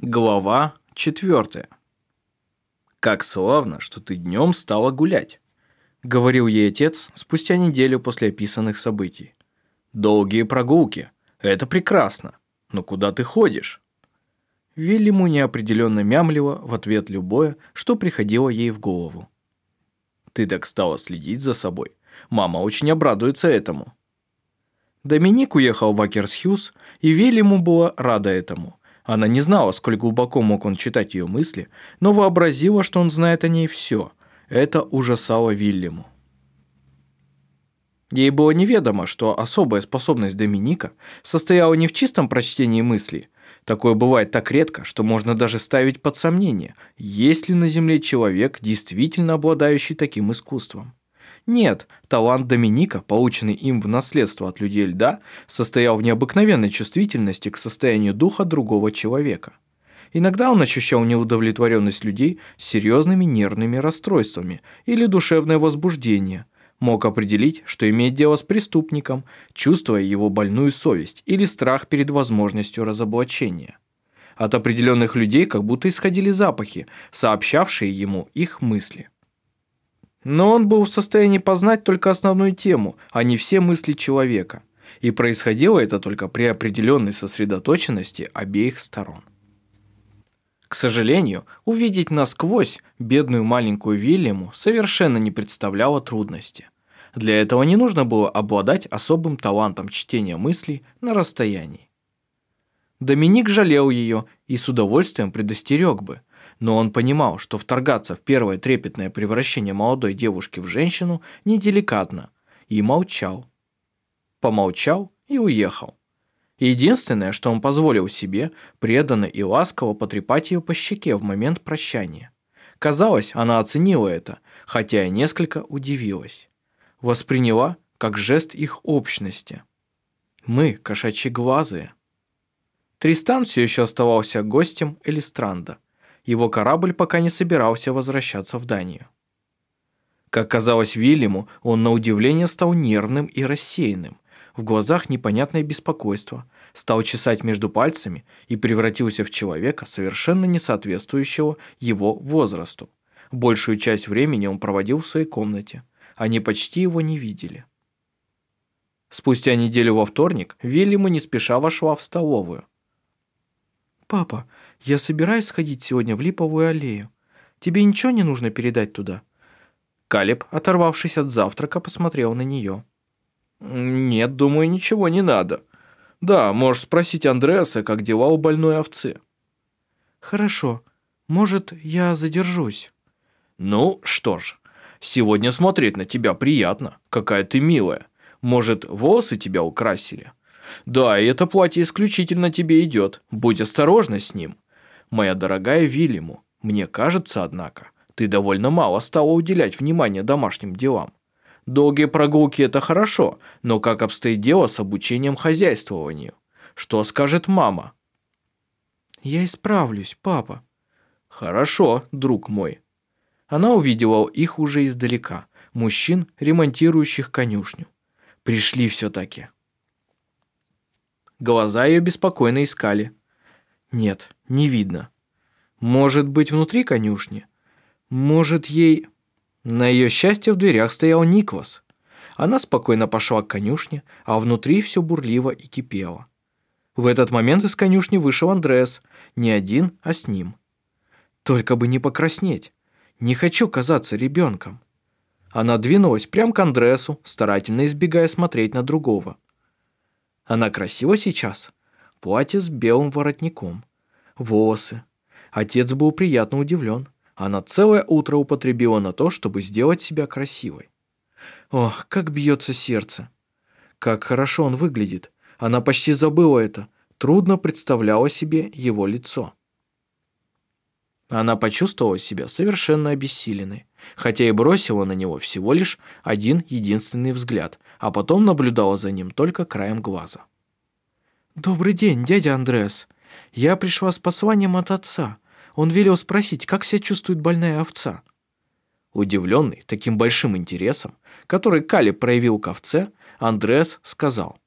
Глава четвертая. «Как славно, что ты днем стала гулять», — говорил ей отец спустя неделю после описанных событий. «Долгие прогулки. Это прекрасно. Но куда ты ходишь?» Вильяму неопределенно мямлила в ответ любое, что приходило ей в голову. «Ты так стала следить за собой. Мама очень обрадуется этому». Доминик уехал в Акерсхюз, и Вильяму была рада этому. Она не знала, сколь глубоко мог он читать ее мысли, но вообразила, что он знает о ней все. Это ужасало Вильяму. Ей было неведомо, что особая способность Доминика состояла не в чистом прочтении мыслей. Такое бывает так редко, что можно даже ставить под сомнение, есть ли на Земле человек, действительно обладающий таким искусством. Нет, талант Доминика, полученный им в наследство от людей льда, состоял в необыкновенной чувствительности к состоянию духа другого человека. Иногда он ощущал неудовлетворенность людей с серьезными нервными расстройствами или душевное возбуждение, мог определить, что имеет дело с преступником, чувствуя его больную совесть или страх перед возможностью разоблачения. От определенных людей как будто исходили запахи, сообщавшие ему их мысли. Но он был в состоянии познать только основную тему, а не все мысли человека. И происходило это только при определенной сосредоточенности обеих сторон. К сожалению, увидеть насквозь бедную маленькую Вильяму совершенно не представляло трудности. Для этого не нужно было обладать особым талантом чтения мыслей на расстоянии. Доминик жалел ее и с удовольствием предостерег бы, но он понимал, что вторгаться в первое трепетное превращение молодой девушки в женщину неделикатно, и молчал. Помолчал и уехал. Единственное, что он позволил себе, преданно и ласково потрепать ее по щеке в момент прощания. Казалось, она оценила это, хотя и несколько удивилась. Восприняла как жест их общности. Мы, кошачьи глазые. Тристан все еще оставался гостем Элистранда его корабль пока не собирался возвращаться в Данию. Как казалось Вильяму, он на удивление стал нервным и рассеянным, в глазах непонятное беспокойство, стал чесать между пальцами и превратился в человека, совершенно не соответствующего его возрасту. Большую часть времени он проводил в своей комнате. Они почти его не видели. Спустя неделю во вторник Вильяму не спеша вошла в столовую. «Папа, я собираюсь сходить сегодня в Липовую аллею. Тебе ничего не нужно передать туда?» Калеб, оторвавшись от завтрака, посмотрел на нее. «Нет, думаю, ничего не надо. Да, можешь спросить Андреаса, как дела у больной овцы». «Хорошо. Может, я задержусь?» «Ну, что ж, сегодня смотреть на тебя приятно. Какая ты милая. Может, волосы тебя украсили?» «Да, и это платье исключительно тебе идет. Будь осторожна с ним. Моя дорогая Вильяму, мне кажется, однако, ты довольно мало стала уделять внимание домашним делам. Долгие прогулки – это хорошо, но как обстоит дело с обучением хозяйствованию? Что скажет мама?» «Я исправлюсь, папа». «Хорошо, друг мой». Она увидела их уже издалека, мужчин, ремонтирующих конюшню. Пришли все-таки. Глаза ее беспокойно искали. Нет, не видно. Может быть, внутри конюшни? Может, ей... На ее счастье в дверях стоял Никвас. Она спокойно пошла к конюшне, а внутри все бурливо и кипело. В этот момент из конюшни вышел Андреас, не один, а с ним. Только бы не покраснеть. Не хочу казаться ребенком. Она двинулась прямо к Андреасу, старательно избегая смотреть на другого. Она красива сейчас. Платье с белым воротником. Волосы. Отец был приятно удивлен. Она целое утро употребила на то, чтобы сделать себя красивой. Ох, как бьется сердце. Как хорошо он выглядит. Она почти забыла это. Трудно представляла себе его лицо. Она почувствовала себя совершенно обессиленной, хотя и бросила на него всего лишь один единственный взгляд, а потом наблюдала за ним только краем глаза. «Добрый день, дядя Андреас. Я пришла с посланием от отца. Он велел спросить, как себя чувствует больная овца». Удивленный таким большим интересом, который Кали проявил к овце, Андреас сказал.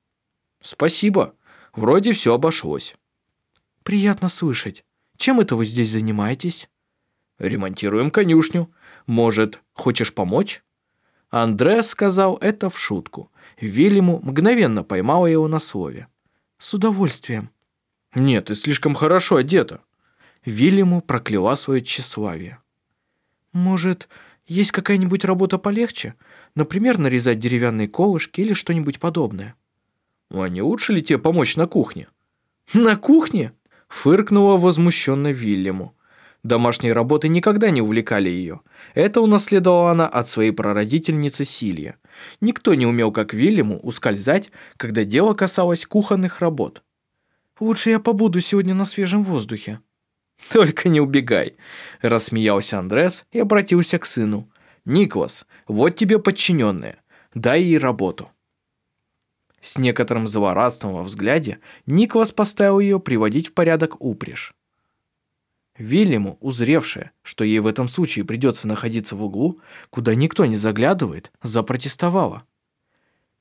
«Спасибо, вроде все обошлось». «Приятно слышать. чем это вы здесь занимаетесь?» «Ремонтируем конюшню. Может, хочешь помочь?» Андреас сказал это в шутку. Вильяму мгновенно поймала его на слове. «С удовольствием». «Нет, ты слишком хорошо одета». Вильяму прокляла свое тщеславие. «Может, есть какая-нибудь работа полегче? Например, нарезать деревянные колышки или что-нибудь подобное?» «А не лучше ли тебе помочь на кухне?» «На кухне?» – фыркнула возмущенно Вильяму. Домашние работы никогда не увлекали ее. Это унаследовала она от своей прародительницы Силья. Никто не умел, как Вильяму, ускользать, когда дело касалось кухонных работ. «Лучше я побуду сегодня на свежем воздухе». «Только не убегай», – рассмеялся Андрес и обратился к сыну. «Никлас, вот тебе подчиненная. Дай ей работу». С некоторым злорадством во взгляде Никлас поставил ее приводить в порядок упряжь. Вильяму, узревшая, что ей в этом случае придется находиться в углу, куда никто не заглядывает, запротестовала.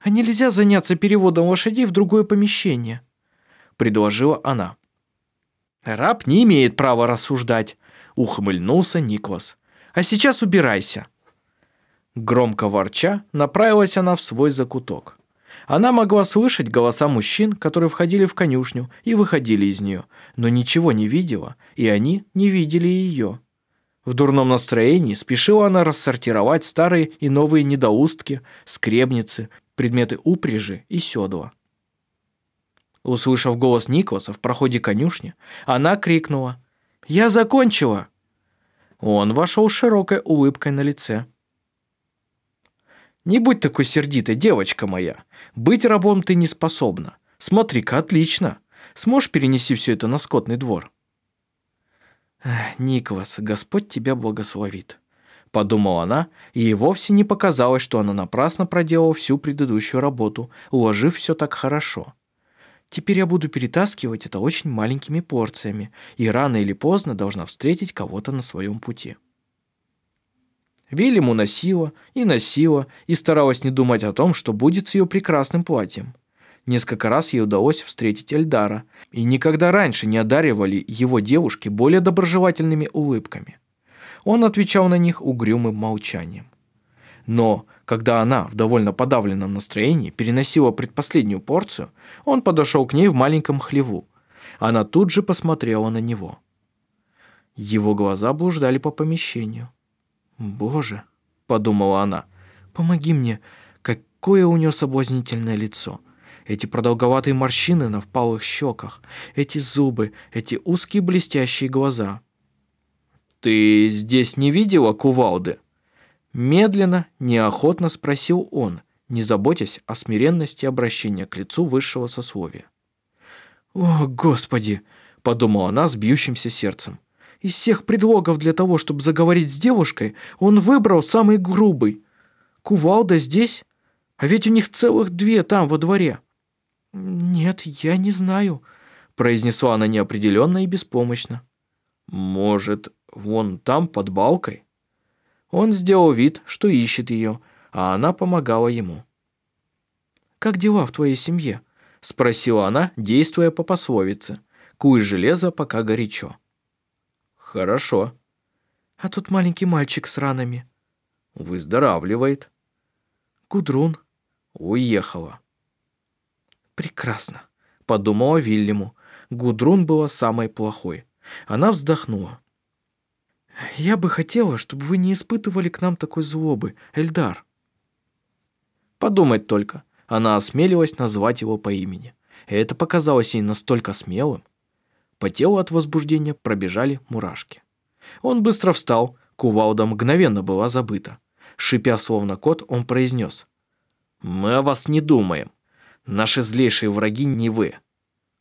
«А нельзя заняться переводом лошадей в другое помещение?» – предложила она. «Раб не имеет права рассуждать», – ухмыльнулся Никлас. «А сейчас убирайся». Громко ворча, направилась она в свой закуток. Она могла слышать голоса мужчин, которые входили в конюшню и выходили из нее, но ничего не видела, и они не видели ее. В дурном настроении спешила она рассортировать старые и новые недоустки, скребницы, предметы упряжи и седла. Услышав голос Николаса в проходе конюшни, она крикнула «Я закончила!». Он вошел широкой улыбкой на лице. Не будь такой сердитой, девочка моя. Быть рабом ты не способна. Смотри-ка, отлично. Сможешь перенести все это на скотный двор? Николас, Господь тебя благословит. Подумала она, и ей вовсе не показалось, что она напрасно проделала всю предыдущую работу, уложив все так хорошо. Теперь я буду перетаскивать это очень маленькими порциями, и рано или поздно должна встретить кого-то на своем пути. Вильяму носила и носила, и старалась не думать о том, что будет с ее прекрасным платьем. Несколько раз ей удалось встретить Эльдара, и никогда раньше не одаривали его девушки более доброжелательными улыбками. Он отвечал на них угрюмым молчанием. Но, когда она в довольно подавленном настроении переносила предпоследнюю порцию, он подошел к ней в маленьком хлеву. Она тут же посмотрела на него. Его глаза блуждали по помещению. «Боже», — подумала она, — «помоги мне, какое у нее соблазнительное лицо. Эти продолговатые морщины на впалых щеках, эти зубы, эти узкие блестящие глаза». «Ты здесь не видела кувалды?» Медленно, неохотно спросил он, не заботясь о смиренности обращения к лицу высшего сословия. «О, Господи!» — подумала она с бьющимся сердцем. Из всех предлогов для того, чтобы заговорить с девушкой, он выбрал самый грубый. Кувалда здесь? А ведь у них целых две там, во дворе. «Нет, я не знаю», — произнесла она неопределенно и беспомощно. «Может, вон там, под балкой?» Он сделал вид, что ищет ее, а она помогала ему. «Как дела в твоей семье?» — спросила она, действуя по пословице. «Куй железо, пока горячо». Хорошо. А тут маленький мальчик с ранами. Выздоравливает. Гудрун. Уехала. Прекрасно, подумала Вильяму. Гудрун была самой плохой. Она вздохнула. «Я бы хотела, чтобы вы не испытывали к нам такой злобы, Эльдар». Подумать только, она осмелилась назвать его по имени. И это показалось ей настолько смелым, по телу от возбуждения пробежали мурашки. Он быстро встал, кувалда мгновенно была забыта. Шипя словно кот, он произнес. «Мы о вас не думаем. Наши злейшие враги не вы».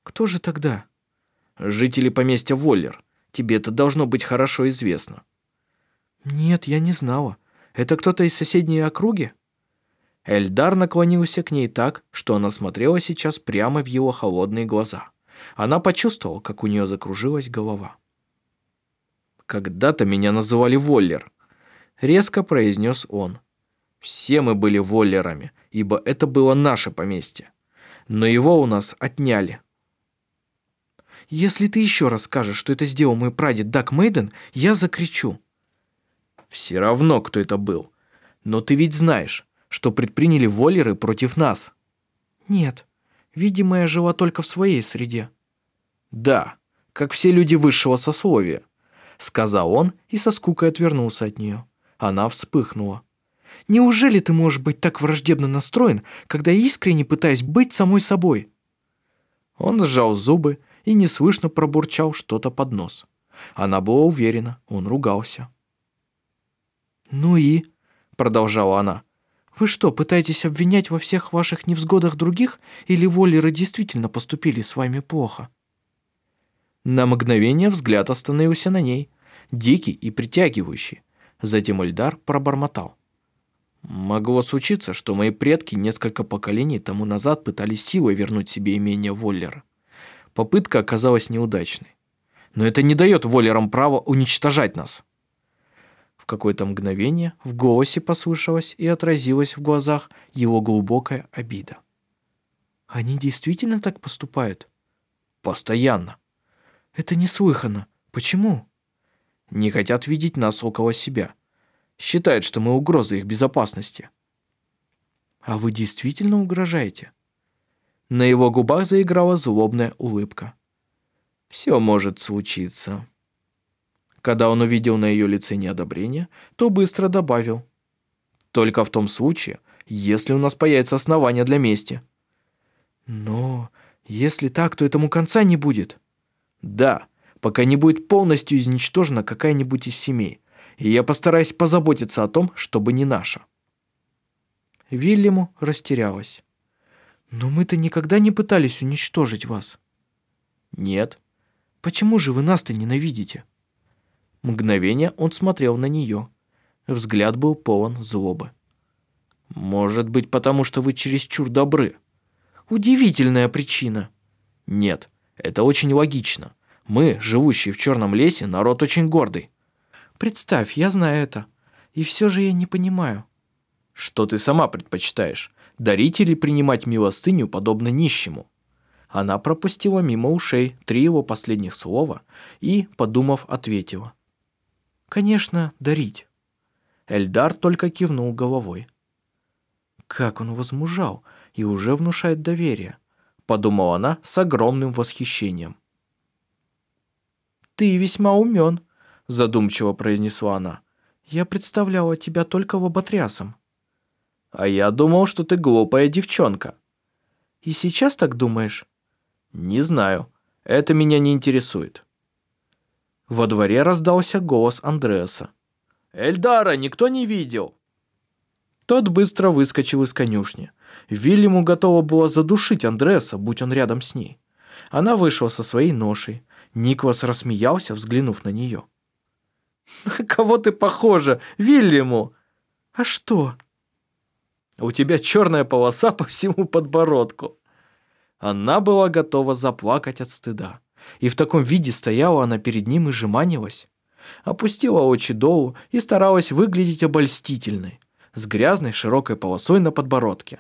«Кто же тогда?» «Жители поместья Воллер. Тебе это должно быть хорошо известно». «Нет, я не знала. Это кто-то из соседней округи?» Эльдар наклонился к ней так, что она смотрела сейчас прямо в его холодные глаза. Она почувствовала, как у нее закружилась голова. «Когда-то меня называли Воллер», — резко произнес он. «Все мы были Воллерами, ибо это было наше поместье. Но его у нас отняли». Если ты еще раз скажешь, что это сделал мой прадед Дак Мейден, я закричу. Все равно, кто это был. Но ты ведь знаешь, что предприняли воллеры против нас. Нет, видимо, я жила только в своей среде. Да, как все люди высшего сословия, сказал он и со скукой отвернулся от нее. Она вспыхнула. Неужели ты можешь быть так враждебно настроен, когда искренне пытаюсь быть самой собой? Он сжал зубы и неслышно пробурчал что-то под нос. Она была уверена, он ругался. «Ну и?» — продолжала она. «Вы что, пытаетесь обвинять во всех ваших невзгодах других, или воллеры действительно поступили с вами плохо?» На мгновение взгляд остановился на ней, дикий и притягивающий. Затем Эльдар пробормотал. «Могло случиться, что мои предки несколько поколений тому назад пытались силой вернуть себе имение Воллера. Попытка оказалась неудачной. Но это не дает Воллерам права уничтожать нас» какое-то мгновение в голосе послышалось и отразилась в глазах его глубокая обида. «Они действительно так поступают?» «Постоянно». «Это неслыханно. Почему?» «Не хотят видеть нас около себя. Считают, что мы угроза их безопасности». «А вы действительно угрожаете?» На его губах заиграла злобная улыбка. «Все может случиться». Когда он увидел на ее лице неодобрение, то быстро добавил. «Только в том случае, если у нас появится основания для мести». «Но если так, то этому конца не будет». «Да, пока не будет полностью изничтожена какая-нибудь из семей, и я постараюсь позаботиться о том, чтобы не наша». Вильяму растерялась. «Но мы-то никогда не пытались уничтожить вас». «Нет». «Почему же вы нас-то ненавидите?» Мгновение он смотрел на нее. Взгляд был полон злобы. «Может быть, потому что вы чересчур добры?» «Удивительная причина». «Нет, это очень логично. Мы, живущие в черном лесе, народ очень гордый». «Представь, я знаю это. И все же я не понимаю». «Что ты сама предпочитаешь? Дарить или принимать милостыню, подобно нищему?» Она пропустила мимо ушей три его последних слова и, подумав, ответила. Конечно, дарить. Эльдар только кивнул головой. Как он возмужал и уже внушает доверие, подумала она с огромным восхищением. Ты весьма умен, задумчиво произнесла она. Я представляла тебя только лоботрясом. А я думал, что ты глупая девчонка. И сейчас так думаешь? Не знаю. Это меня не интересует. Во дворе раздался голос Андреаса. «Эльдара никто не видел!» Тот быстро выскочил из конюшни. Вильяму готова была задушить Андреаса, будь он рядом с ней. Она вышла со своей ношей. Никвас рассмеялся, взглянув на нее. «На кого ты похожа, Вильяму?» «А что?» «У тебя черная полоса по всему подбородку». Она была готова заплакать от стыда. И в таком виде стояла она перед ним и жеманилась. Опустила очи долу и старалась выглядеть обольстительной, с грязной широкой полосой на подбородке.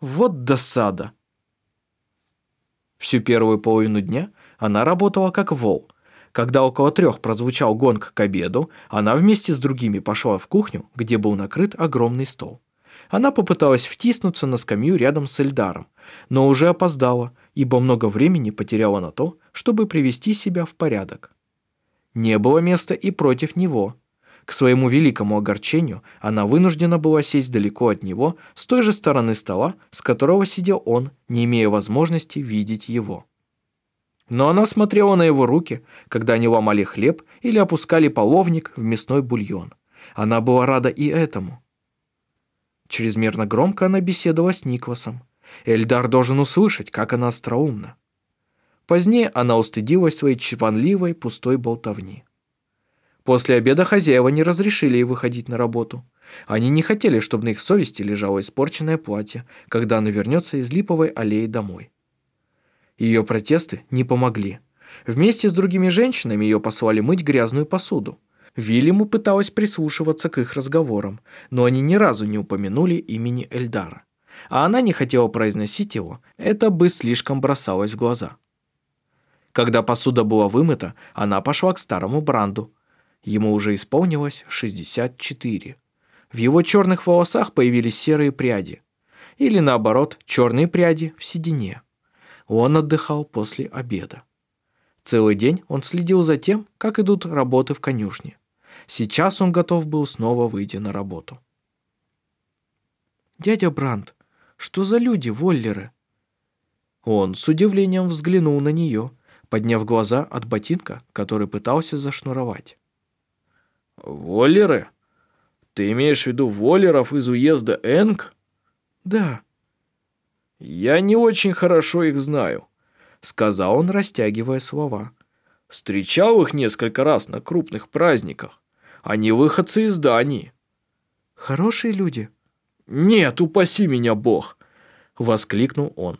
Вот досада. Всю первую половину дня она работала как вол. Когда около трех прозвучал гонг к обеду, она вместе с другими пошла в кухню, где был накрыт огромный стол. Она попыталась втиснуться на скамью рядом с Эльдаром, но уже опоздала, ибо много времени потеряла на то, чтобы привести себя в порядок. Не было места и против него. К своему великому огорчению она вынуждена была сесть далеко от него, с той же стороны стола, с которого сидел он, не имея возможности видеть его. Но она смотрела на его руки, когда они ломали хлеб или опускали половник в мясной бульон. Она была рада и этому. Чрезмерно громко она беседовала с Никвасом. Эльдар должен услышать, как она остроумна. Позднее она устыдилась своей чванливой пустой болтовни. После обеда хозяева не разрешили ей выходить на работу. Они не хотели, чтобы на их совести лежало испорченное платье, когда она вернется из Липовой аллеи домой. Ее протесты не помогли. Вместе с другими женщинами ее послали мыть грязную посуду. Вильяму пыталась прислушиваться к их разговорам, но они ни разу не упомянули имени Эльдара. А она не хотела произносить его, это бы слишком бросалось в глаза. Когда посуда была вымыта, она пошла к старому Бранду. Ему уже исполнилось 64. В его черных волосах появились серые пряди. Или наоборот, черные пряди в седине. Он отдыхал после обеда. Целый день он следил за тем, как идут работы в конюшне. Сейчас он готов был снова выйти на работу. «Дядя Бранд, что за люди, воллеры?» Он с удивлением взглянул на нее, подняв глаза от ботинка, который пытался зашнуровать. «Воллеры? Ты имеешь в виду воллеров из уезда Энг?» «Да». «Я не очень хорошо их знаю», — сказал он, растягивая слова. «Встречал их несколько раз на крупных праздниках. Они выходцы из Дании». «Хорошие люди?» «Нет, упаси меня Бог!» — воскликнул он.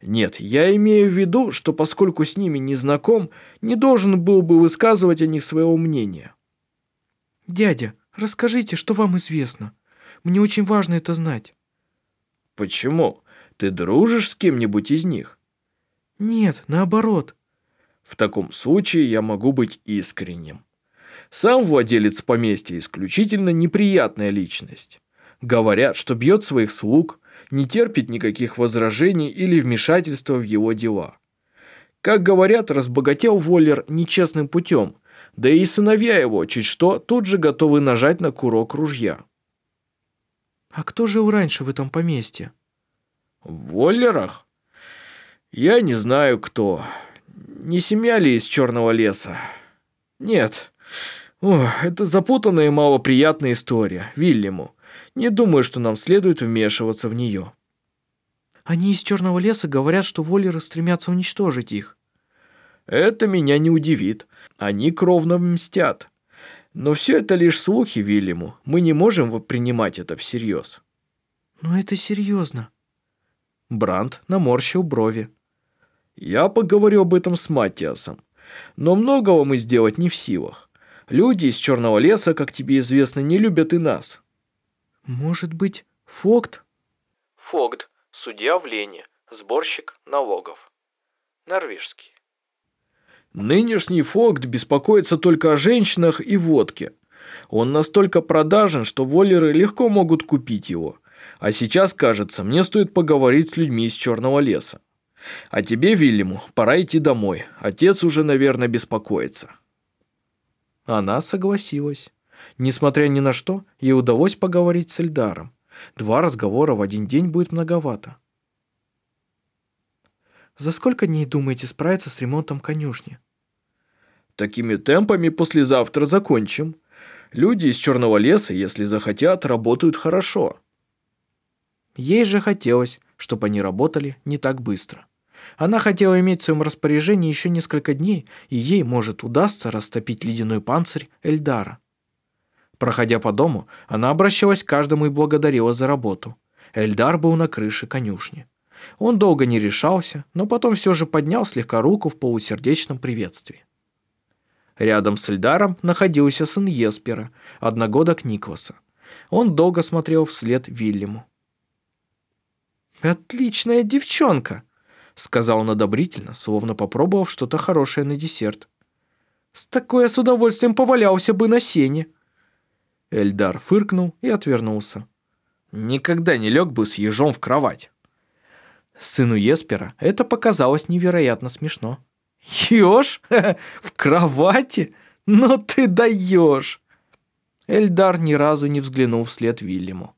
«Нет, я имею в виду, что поскольку с ними не знаком, не должен был бы высказывать о них своего мнения». «Дядя, расскажите, что вам известно. Мне очень важно это знать». «Почему? Ты дружишь с кем-нибудь из них?» «Нет, наоборот». «В таком случае я могу быть искренним. Сам владелец поместья исключительно неприятная личность. Говорят, что бьет своих слуг, не терпит никаких возражений или вмешательства в его дела. Как говорят, разбогател Воллер нечестным путем, да и сыновья его, чуть что, тут же готовы нажать на курок ружья. «А кто жил раньше в этом поместье?» «В Воллерах? Я не знаю, кто. Не семья ли из Черного леса? Нет. О, это запутанная и малоприятная история, Вильяму. Не думаю, что нам следует вмешиваться в нее». «Они из Черного леса говорят, что Воллеры стремятся уничтожить их». «Это меня не удивит. Они кровно мстят. Но все это лишь слухи Вильяму. Мы не можем воспринимать это всерьез». «Но это серьезно». Бранд наморщил брови. «Я поговорю об этом с Матиасом. Но многого мы сделать не в силах. Люди из Черного леса, как тебе известно, не любят и нас». «Может быть, Фогд?» «Фогд, судья в Лене, сборщик налогов. Норвежский». Нынешний Фогд беспокоится только о женщинах и водке. Он настолько продажен, что воллеры легко могут купить его. А сейчас, кажется, мне стоит поговорить с людьми из Черного леса. А тебе, Вильяму, пора идти домой. Отец уже, наверное, беспокоится». Она согласилась. Несмотря ни на что, ей удалось поговорить с Эльдаром. Два разговора в один день будет многовато. «За сколько дней думаете справиться с ремонтом конюшни?» «Такими темпами послезавтра закончим. Люди из Черного леса, если захотят, работают хорошо». Ей же хотелось, чтобы они работали не так быстро. Она хотела иметь в своем распоряжении еще несколько дней, и ей, может, удастся растопить ледяной панцирь Эльдара. Проходя по дому, она обращалась к каждому и благодарила за работу. Эльдар был на крыше конюшни. Он долго не решался, но потом все же поднял слегка руку в полусердечном приветствии. Рядом с Эльдаром находился сын Еспера, одногодок Никваса. Он долго смотрел вслед Вильяму. «Отличная девчонка!» Сказал он одобрительно, словно попробовав что-то хорошее на десерт. «С такой я с удовольствием повалялся бы на сене!» Эльдар фыркнул и отвернулся. «Никогда не лег бы с ежом в кровать!» Сыну Еспера это показалось невероятно смешно. «Еж? В кровати? Ну ты даешь!» Эльдар ни разу не взглянул вслед Вильяму.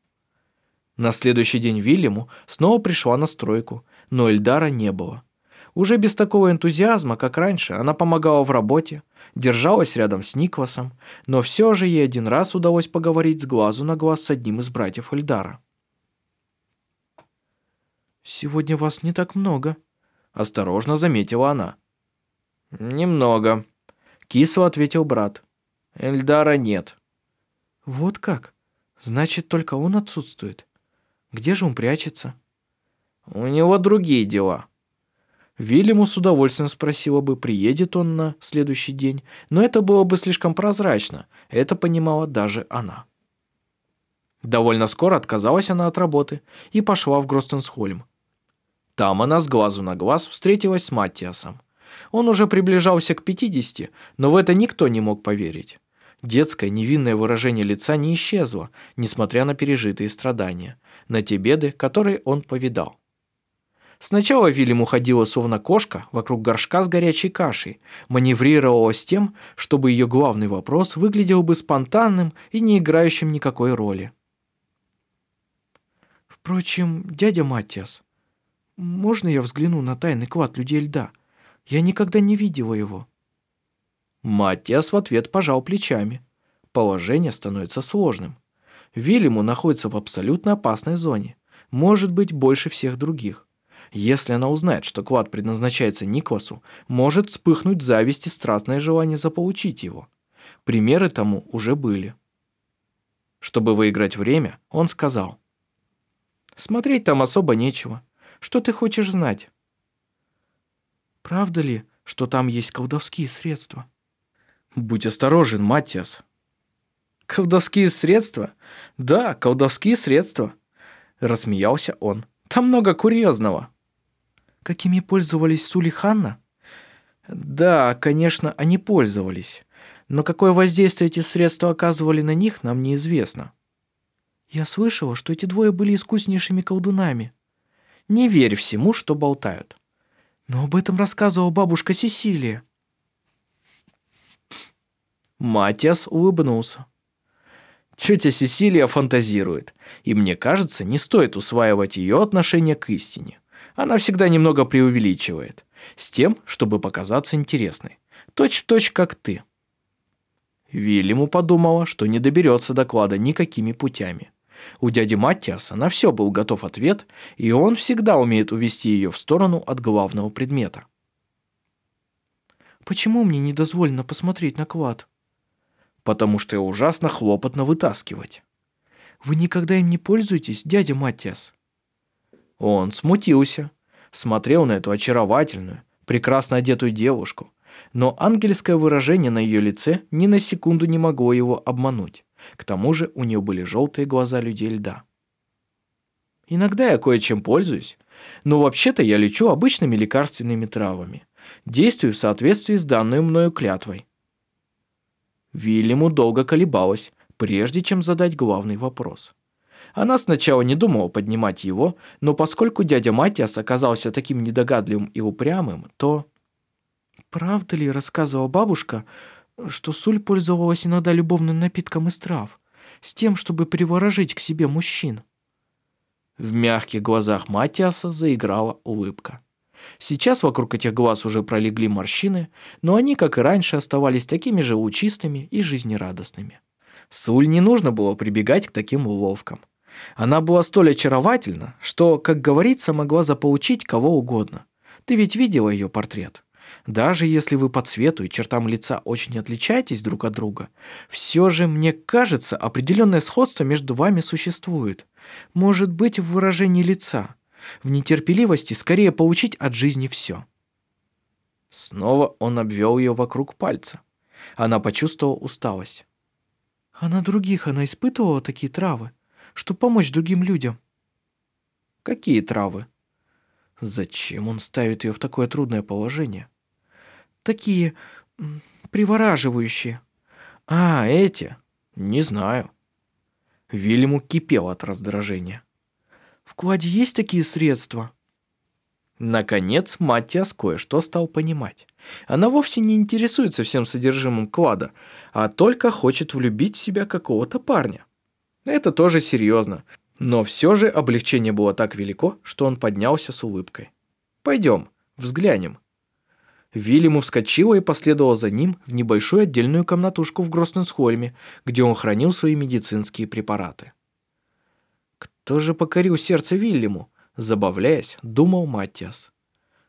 На следующий день Вильяму снова пришла на стройку, но Эльдара не было. Уже без такого энтузиазма, как раньше, она помогала в работе, держалась рядом с Никвасом, но все же ей один раз удалось поговорить с глазу на глаз с одним из братьев Эльдара. «Сегодня вас не так много», — осторожно заметила она. «Немного», — кисло ответил брат. «Эльдара нет». «Вот как? Значит, только он отсутствует. Где же он прячется?» У него другие дела. Вильяму с удовольствием спросила бы, приедет он на следующий день, но это было бы слишком прозрачно, это понимала даже она. Довольно скоро отказалась она от работы и пошла в Гростенсхольм. Там она с глазу на глаз встретилась с Маттиасом. Он уже приближался к 50, но в это никто не мог поверить. Детское невинное выражение лица не исчезло, несмотря на пережитые страдания, на те беды, которые он повидал. Сначала Вильям уходила словно кошка вокруг горшка с горячей кашей, маневрировала с тем, чтобы ее главный вопрос выглядел бы спонтанным и не играющим никакой роли. «Впрочем, дядя Матиас, можно я взгляну на тайный клад людей льда? Я никогда не видела его». Матиас в ответ пожал плечами. Положение становится сложным. Вильяму находится в абсолютно опасной зоне, может быть, больше всех других. Если она узнает, что клад предназначается Никвасу, может вспыхнуть зависть и страстное желание заполучить его. Примеры тому уже были. Чтобы выиграть время, он сказал. «Смотреть там особо нечего. Что ты хочешь знать?» «Правда ли, что там есть колдовские средства?» «Будь осторожен, Матиас». «Колдовские средства? Да, колдовские средства», – рассмеялся он. «Там много курьезного» какими пользовались Сулиханна? Да, конечно, они пользовались. Но какое воздействие эти средства оказывали на них, нам неизвестно. Я слышала, что эти двое были искуснейшими колдунами. Не верь всему, что болтают. Но об этом рассказывала бабушка Сесилия. Матиас улыбнулся. Тетя Сесилия фантазирует, и мне кажется, не стоит усваивать ее отношение к истине. Она всегда немного преувеличивает. С тем, чтобы показаться интересной. Точь в точь, как ты. Вильяму подумала, что не доберется до клада никакими путями. У дяди Маттиаса на все был готов ответ, и он всегда умеет увести ее в сторону от главного предмета. «Почему мне не дозволено посмотреть на клад?» «Потому что ужасно хлопотно вытаскивать». «Вы никогда им не пользуетесь, дядя Маттиас?» Он смутился, смотрел на эту очаровательную, прекрасно одетую девушку, но ангельское выражение на ее лице ни на секунду не могло его обмануть. К тому же у нее были желтые глаза людей льда. Иногда я кое-чем пользуюсь, но вообще-то я лечу обычными лекарственными травами. Действую в соответствии с данной мною клятвой. Вильяму долго колебалась, прежде чем задать главный вопрос. Она сначала не думала поднимать его, но поскольку дядя Матиас оказался таким недогадливым и упрямым, то... «Правда ли, — рассказывала бабушка, — что Суль пользовалась иногда любовным напитком из трав, с тем, чтобы приворожить к себе мужчин?» В мягких глазах Матиаса заиграла улыбка. Сейчас вокруг этих глаз уже пролегли морщины, но они, как и раньше, оставались такими же лучистыми и жизнерадостными. Суль не нужно было прибегать к таким уловкам. Она была столь очаровательна, что, как говорится, могла заполучить кого угодно. Ты ведь видела ее портрет? Даже если вы по цвету и чертам лица очень отличаетесь друг от друга, все же, мне кажется, определенное сходство между вами существует. Может быть, в выражении лица. В нетерпеливости скорее получить от жизни все. Снова он обвел ее вокруг пальца. Она почувствовала усталость. А на других она испытывала такие травы? Чтобы помочь другим людям. Какие травы? Зачем он ставит ее в такое трудное положение? Такие привораживающие. А, эти? Не знаю. Вильяму кипел от раздражения. В кладе есть такие средства? Наконец, Матиас кое-что стал понимать. Она вовсе не интересуется всем содержимым клада, а только хочет влюбить в себя какого-то парня. Это тоже серьезно. Но все же облегчение было так велико, что он поднялся с улыбкой. «Пойдем, взглянем». Вильяму вскочила и последовала за ним в небольшую отдельную комнатушку в Гросненсхольме, где он хранил свои медицинские препараты. «Кто же покорил сердце Вильяму?» Забавляясь, думал Маттиас.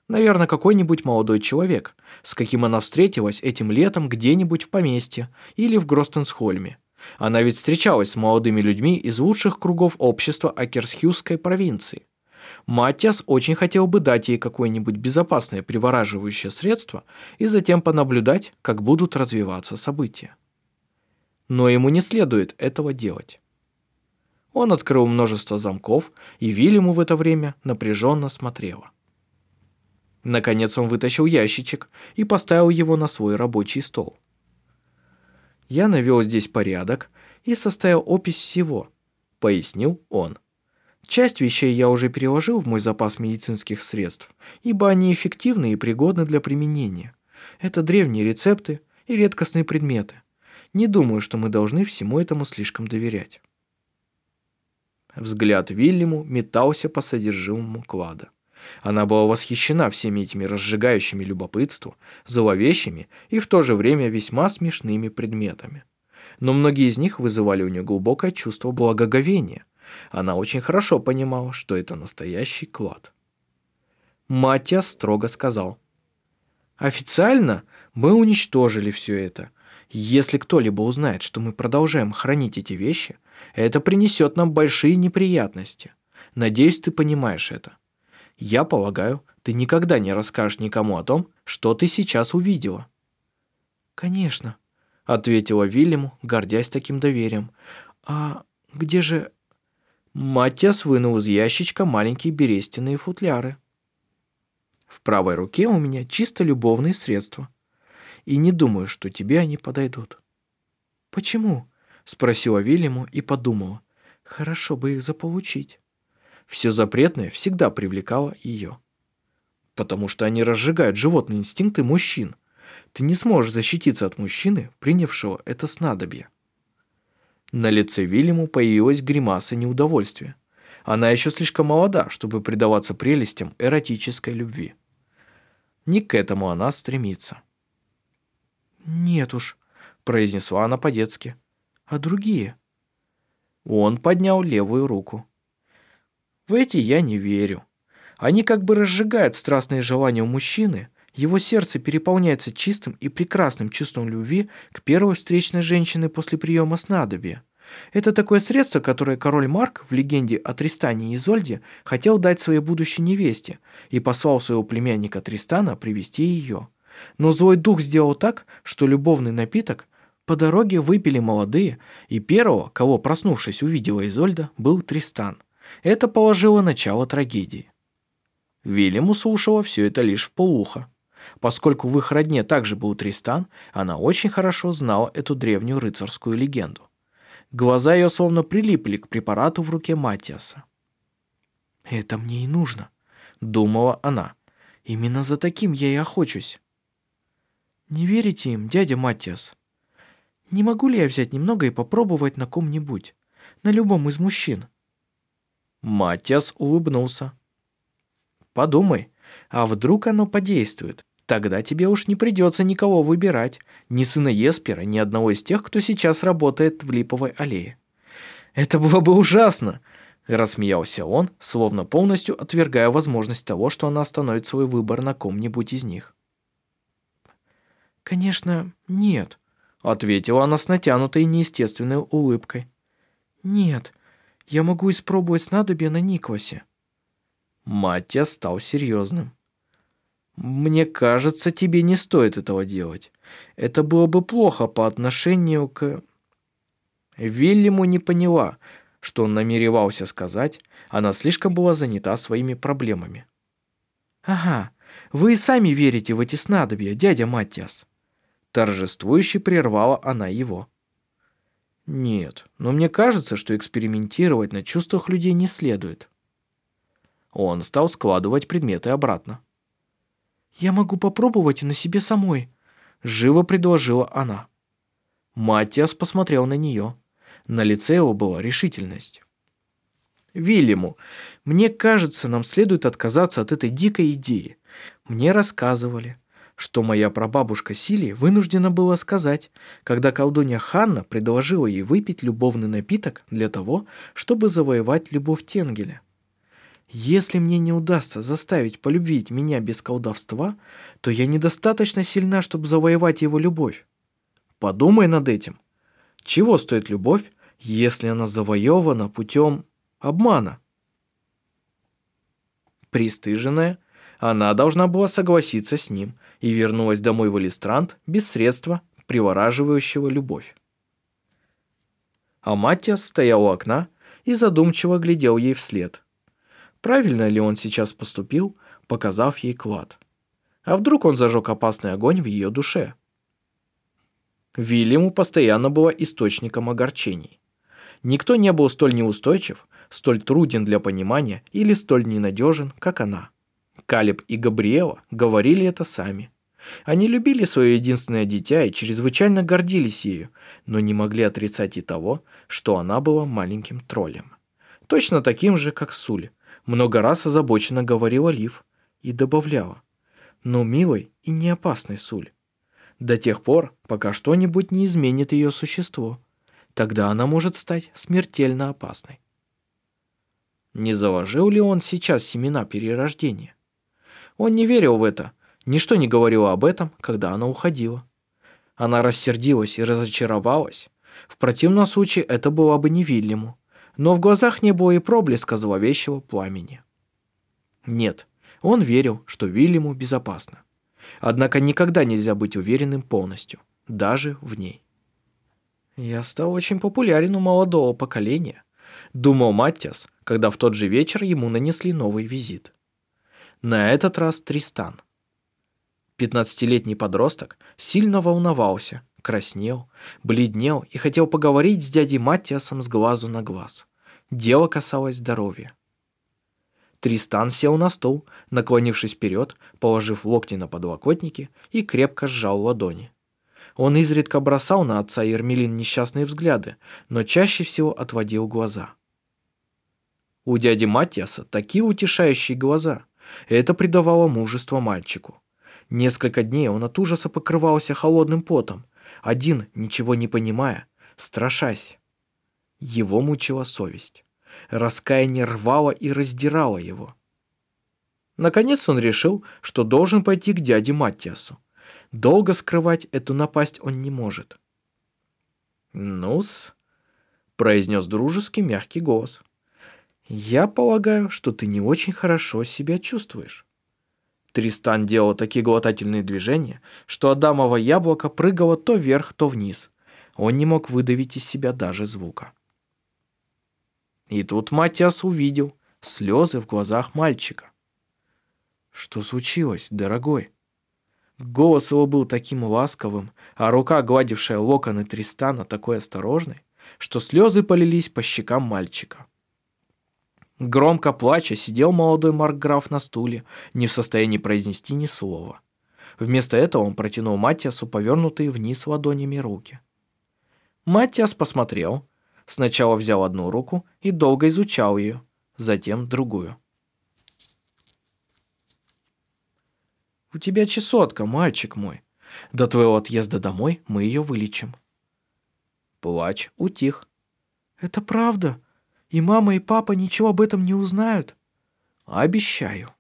Наверное, какой-нибудь молодой человек, с каким она встретилась этим летом где-нибудь в поместье или в Гростенсхольме. Она ведь встречалась с молодыми людьми из лучших кругов общества Акерсхюзской провинции. Матиас очень хотел бы дать ей какое-нибудь безопасное привораживающее средство и затем понаблюдать, как будут развиваться события. Но ему не следует этого делать. Он открыл множество замков, и Вильяму в это время напряженно смотрела. Наконец он вытащил ящичек и поставил его на свой рабочий стол. «Я навел здесь порядок и составил опись всего», — пояснил он. «Часть вещей я уже переложил в мой запас медицинских средств, ибо они эффективны и пригодны для применения. Это древние рецепты и редкостные предметы. Не думаю, что мы должны всему этому слишком доверять». Взгляд Вильяму метался по содержимому клада. Она была восхищена всеми этими разжигающими любопытство, зловещими и в то же время весьма смешными предметами. Но многие из них вызывали у нее глубокое чувство благоговения. Она очень хорошо понимала, что это настоящий клад. Матиас строго сказал. «Официально мы уничтожили все это. Если кто-либо узнает, что мы продолжаем хранить эти вещи, это принесет нам большие неприятности. Надеюсь, ты понимаешь это». Я полагаю, ты никогда не расскажешь никому о том, что ты сейчас увидела». «Конечно», — ответила Вильяму, гордясь таким доверием. «А где же...» Матиас вынул из ящичка маленькие берестяные футляры. «В правой руке у меня чисто любовные средства. И не думаю, что тебе они подойдут». «Почему?» — спросила Вильяму и подумала. «Хорошо бы их заполучить». Все запретное всегда привлекало ее. Потому что они разжигают животные инстинкты мужчин. Ты не сможешь защититься от мужчины, принявшего это снадобье. На лице Вильяму появилась гримаса неудовольствия. Она еще слишком молода, чтобы предаваться прелестям эротической любви. Не к этому она стремится. «Нет уж», — произнесла она по-детски. «А другие?» Он поднял левую руку. В эти я не верю. Они как бы разжигают страстные желания у мужчины, его сердце переполняется чистым и прекрасным чувством любви к первой встречной женщине после приема снадобья. Это такое средство, которое король Марк в легенде о Тристане и Изольде хотел дать своей будущей невесте и послал своего племянника Тристана привести ее. Но злой дух сделал так, что любовный напиток по дороге выпили молодые, и первого, кого проснувшись увидела Изольда, был Тристан. Это положило начало трагедии. Вильяму слушала все это лишь в полухо. Поскольку в их родне также был Тристан, она очень хорошо знала эту древнюю рыцарскую легенду. Глаза ее словно прилипли к препарату в руке Матиаса. «Это мне и нужно», — думала она. «Именно за таким я и охочусь». «Не верите им, дядя Матиас? Не могу ли я взять немного и попробовать на ком-нибудь? На любом из мужчин?» Матиас улыбнулся. «Подумай, а вдруг оно подействует? Тогда тебе уж не придется никого выбирать, ни сына Еспера, ни одного из тех, кто сейчас работает в Липовой аллее». «Это было бы ужасно!» Рассмеялся он, словно полностью отвергая возможность того, что она остановит свой выбор на ком-нибудь из них. «Конечно, нет», — ответила она с натянутой неестественной улыбкой. «Нет, я могу испробовать снадобье на Никвасе». Матья стал серьезным. «Мне кажется, тебе не стоит этого делать. Это было бы плохо по отношению к...» Вильяму не поняла, что он намеревался сказать, она слишком была занята своими проблемами. «Ага, вы и сами верите в эти снадобья, дядя Матиас!» Торжествующе прервала она его. Нет, но мне кажется, что экспериментировать на чувствах людей не следует. Он стал складывать предметы обратно. «Я могу попробовать на себе самой», — живо предложила она. Матиас посмотрел на нее. На лице его была решительность. «Вильяму, мне кажется, нам следует отказаться от этой дикой идеи. Мне рассказывали, что моя прабабушка Сили вынуждена была сказать, когда колдунья Ханна предложила ей выпить любовный напиток для того, чтобы завоевать любовь Тенгеля. Если мне не удастся заставить полюбить меня без колдовства, то я недостаточно сильна, чтобы завоевать его любовь. Подумай над этим. Чего стоит любовь, если она завоевана путем обмана? Пристыженная, она должна была согласиться с ним и вернулась домой в Элистрант без средства, привораживающего любовь. А Матиас стоял у окна и задумчиво глядел ей вслед. Правильно ли он сейчас поступил, показав ей клад? А вдруг он зажег опасный огонь в ее душе? Вильяму постоянно было источником огорчений. Никто не был столь неустойчив, столь труден для понимания или столь ненадежен, как она. Калиб и Габриэла говорили это сами. Они любили свое единственное дитя и чрезвычайно гордились ею, но не могли отрицать и того, что она была маленьким троллем. Точно таким же, как Суль. Много раз озабоченно говорила Лив и добавляла. Но милой и не опасной Суль. До тех пор, пока что-нибудь не изменит ее существо. Тогда она может стать смертельно опасной. Не заложил ли он сейчас семена перерождения? Он не верил в это, ничто не говорило об этом, когда она уходила. Она рассердилась и разочаровалась. В противном случае это было бы не Вильяму, но в глазах не было и проблеска зловещего пламени. Нет, он верил, что Вильяму безопасно. Однако никогда нельзя быть уверенным полностью, даже в ней. «Я стал очень популярен у молодого поколения», – думал Маттиас, когда в тот же вечер ему нанесли новый визит. На этот раз Тристан. Пятнадцатилетний подросток сильно волновался, краснел, бледнел и хотел поговорить с дядей Маттиасом с глазу на глаз. Дело касалось здоровья. Тристан сел на стол, наклонившись вперед, положив локти на подлокотники и крепко сжал ладони. Он изредка бросал на отца Ермелин несчастные взгляды, но чаще всего отводил глаза. У дяди Матиаса такие утешающие глаза. Это придавало мужество мальчику. Несколько дней он от ужаса покрывался холодным потом, один, ничего не понимая, страшась. Его мучила совесть. Раскаяние рвало и раздирало его. Наконец он решил, что должен пойти к дяде Маттиасу. Долго скрывать эту напасть он не может. «Ну-с», — произнес дружеский мягкий голос. «Я полагаю, что ты не очень хорошо себя чувствуешь». Тристан делал такие глотательные движения, что Адамово яблоко прыгало то вверх, то вниз. Он не мог выдавить из себя даже звука. И тут Матиас увидел слезы в глазах мальчика. «Что случилось, дорогой?» Голос его был таким ласковым, а рука, гладившая локоны Тристана, такой осторожной, что слезы полились по щекам мальчика. Громко плача сидел молодой маркграф на стуле, не в состоянии произнести ни слова. Вместо этого он протянул Матиасу повернутые вниз ладонями руки. Матиас посмотрел, Сначала взял одну руку и долго изучал ее, затем другую. «У тебя чесотка, мальчик мой. До твоего отъезда домой мы ее вылечим». Плач утих. «Это правда? И мама, и папа ничего об этом не узнают?» «Обещаю».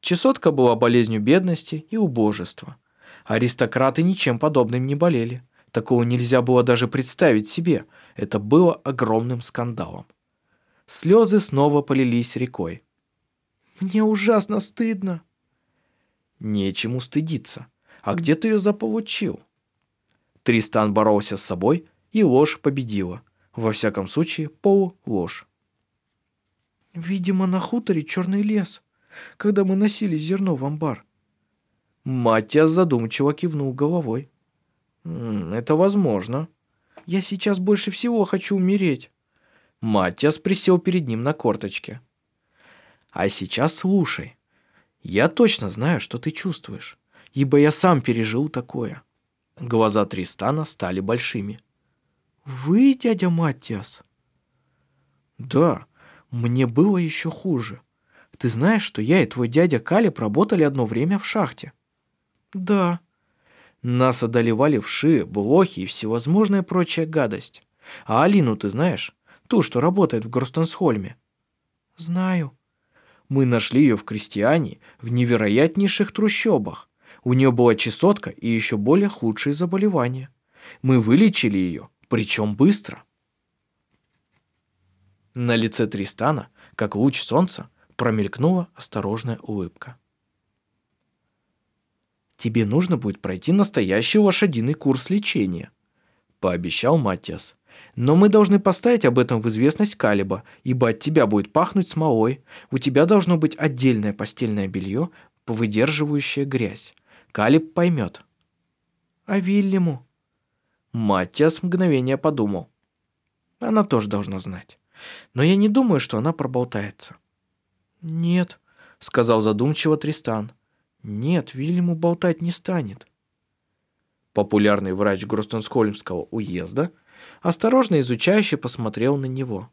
Чесотка была болезнью бедности и убожества. Аристократы ничем подобным не болели. Такого нельзя было даже представить себе, это было огромным скандалом. Слезы снова полились рекой. «Мне ужасно стыдно». «Нечему стыдиться. А где ты ее заполучил?» Тристан боролся с собой, и ложь победила. Во всяком случае, полуложь. «Видимо, на хуторе черный лес, когда мы носили зерно в амбар». Матиас задумчиво кивнул головой. «Это возможно», я сейчас больше всего хочу умереть». Матиас присел перед ним на корточке. «А сейчас слушай. Я точно знаю, что ты чувствуешь, ибо я сам пережил такое». Глаза Тристана стали большими. «Вы, дядя Матиас?» «Да, мне было еще хуже. Ты знаешь, что я и твой дядя Калиб работали одно время в шахте?» «Да», нас одолевали вши, блохи и всевозможная прочая гадость. А Алину ты знаешь? Ту, что работает в Горстенсхольме. Знаю. Мы нашли ее в крестьяне в невероятнейших трущобах. У нее была чесотка и еще более худшие заболевания. Мы вылечили ее, причем быстро. На лице Тристана, как луч солнца, промелькнула осторожная улыбка тебе нужно будет пройти настоящий лошадиный курс лечения», – пообещал Матиас. «Но мы должны поставить об этом в известность Калиба, ибо от тебя будет пахнуть смолой, у тебя должно быть отдельное постельное белье, выдерживающая грязь. Калиб поймет. А Вильяму? Матиас мгновение подумал. Она тоже должна знать. Но я не думаю, что она проболтается. Нет, сказал задумчиво Тристан. Нет, Вильяму болтать не станет. Популярный врач Гростенсхольмского уезда осторожно изучающе посмотрел на него.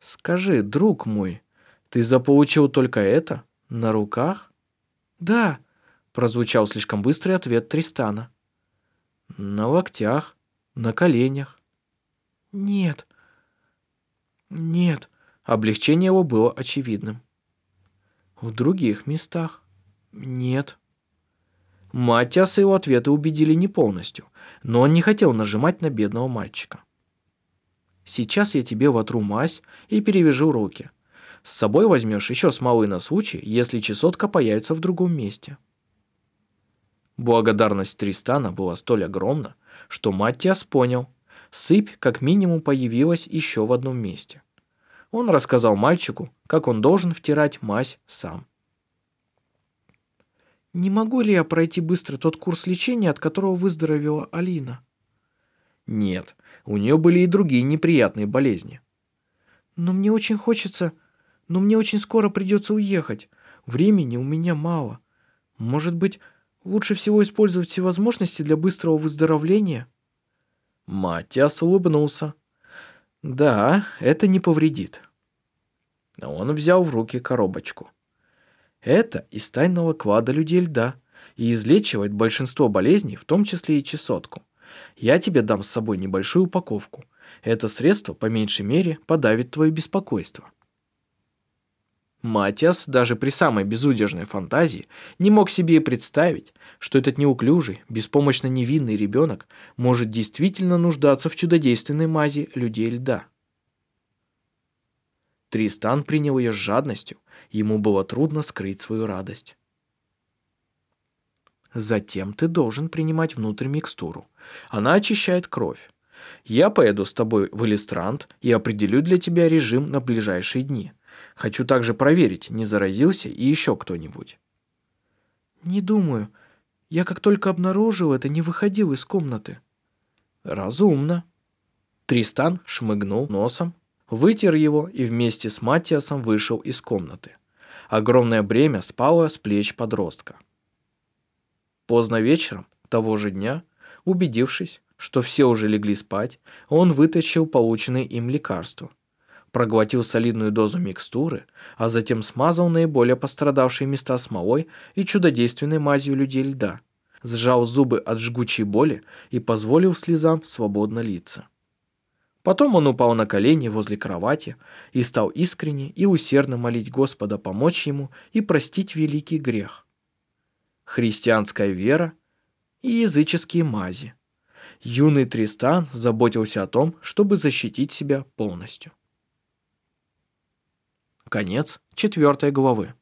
«Скажи, друг мой, ты заполучил только это? На руках?» «Да», — прозвучал слишком быстрый ответ Тристана. «На локтях, на коленях». «Нет». «Нет», — облегчение его было очевидным. «В других местах?» «Нет». Матиаса его ответы убедили не полностью, но он не хотел нажимать на бедного мальчика. Сейчас я тебе вотру мазь и перевяжу руки. С собой возьмешь еще смолы на случай, если чесотка появится в другом месте. Благодарность Тристана была столь огромна, что Маттиас понял, сыпь как минимум появилась еще в одном месте. Он рассказал мальчику, как он должен втирать мазь сам. «Не могу ли я пройти быстро тот курс лечения, от которого выздоровела Алина?» «Нет, у нее были и другие неприятные болезни. Но мне очень хочется... Но мне очень скоро придется уехать. Времени у меня мало. Может быть, лучше всего использовать все возможности для быстрого выздоровления? Матиас улыбнулся. Да, это не повредит. Он взял в руки коробочку. Это из тайного клада людей льда и излечивает большинство болезней, в том числе и чесотку. Я тебе дам с собой небольшую упаковку. Это средство, по меньшей мере, подавит твое беспокойство». Матиас даже при самой безудержной фантазии не мог себе и представить, что этот неуклюжий, беспомощно невинный ребенок может действительно нуждаться в чудодейственной мази людей льда. Тристан принял ее с жадностью, ему было трудно скрыть свою радость. Затем ты должен принимать внутрь микстуру. Она очищает кровь. Я поеду с тобой в Элистрант и определю для тебя режим на ближайшие дни. Хочу также проверить, не заразился и еще кто-нибудь. Не думаю. Я как только обнаружил это, не выходил из комнаты. Разумно. Тристан шмыгнул носом, вытер его и вместе с Матиасом вышел из комнаты. Огромное бремя спало с плеч подростка. Поздно вечером того же дня, убедившись, что все уже легли спать, он вытащил полученное им лекарство, проглотил солидную дозу микстуры, а затем смазал наиболее пострадавшие места смолой и чудодейственной мазью людей льда, сжал зубы от жгучей боли и позволил слезам свободно литься. Потом он упал на колени возле кровати и стал искренне и усердно молить Господа помочь ему и простить великий грех христианская вера и языческие мази. Юный Тристан заботился о том, чтобы защитить себя полностью. Конец четвертой главы.